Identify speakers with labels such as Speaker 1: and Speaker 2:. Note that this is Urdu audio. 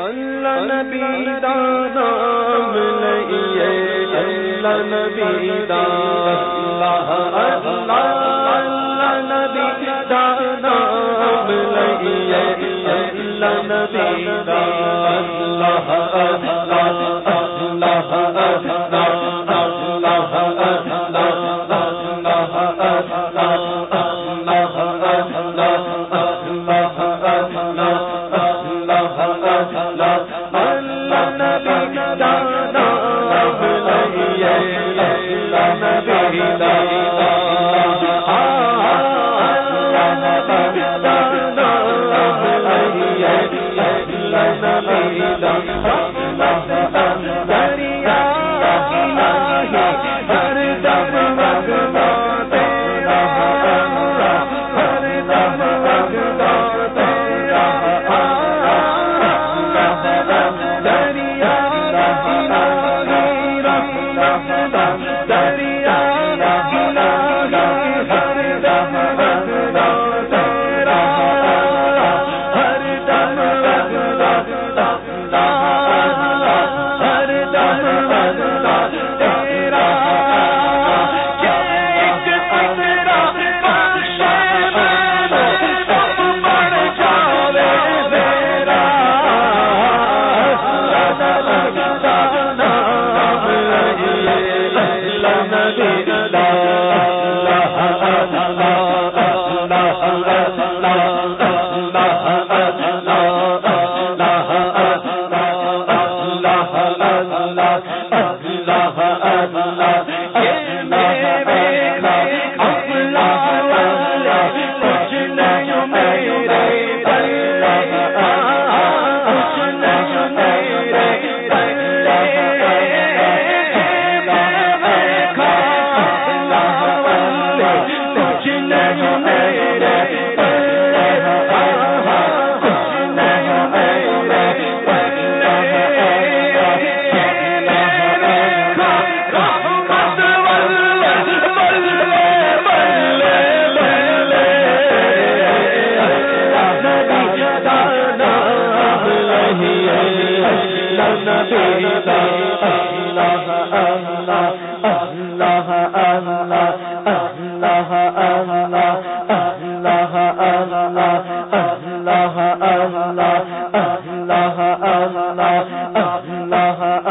Speaker 1: اللہ نبی دام لئیے اللہ نبی اللہ اللہ نبی دام لئیے اللہ نبی اللہ
Speaker 2: نبی اللہ اللہ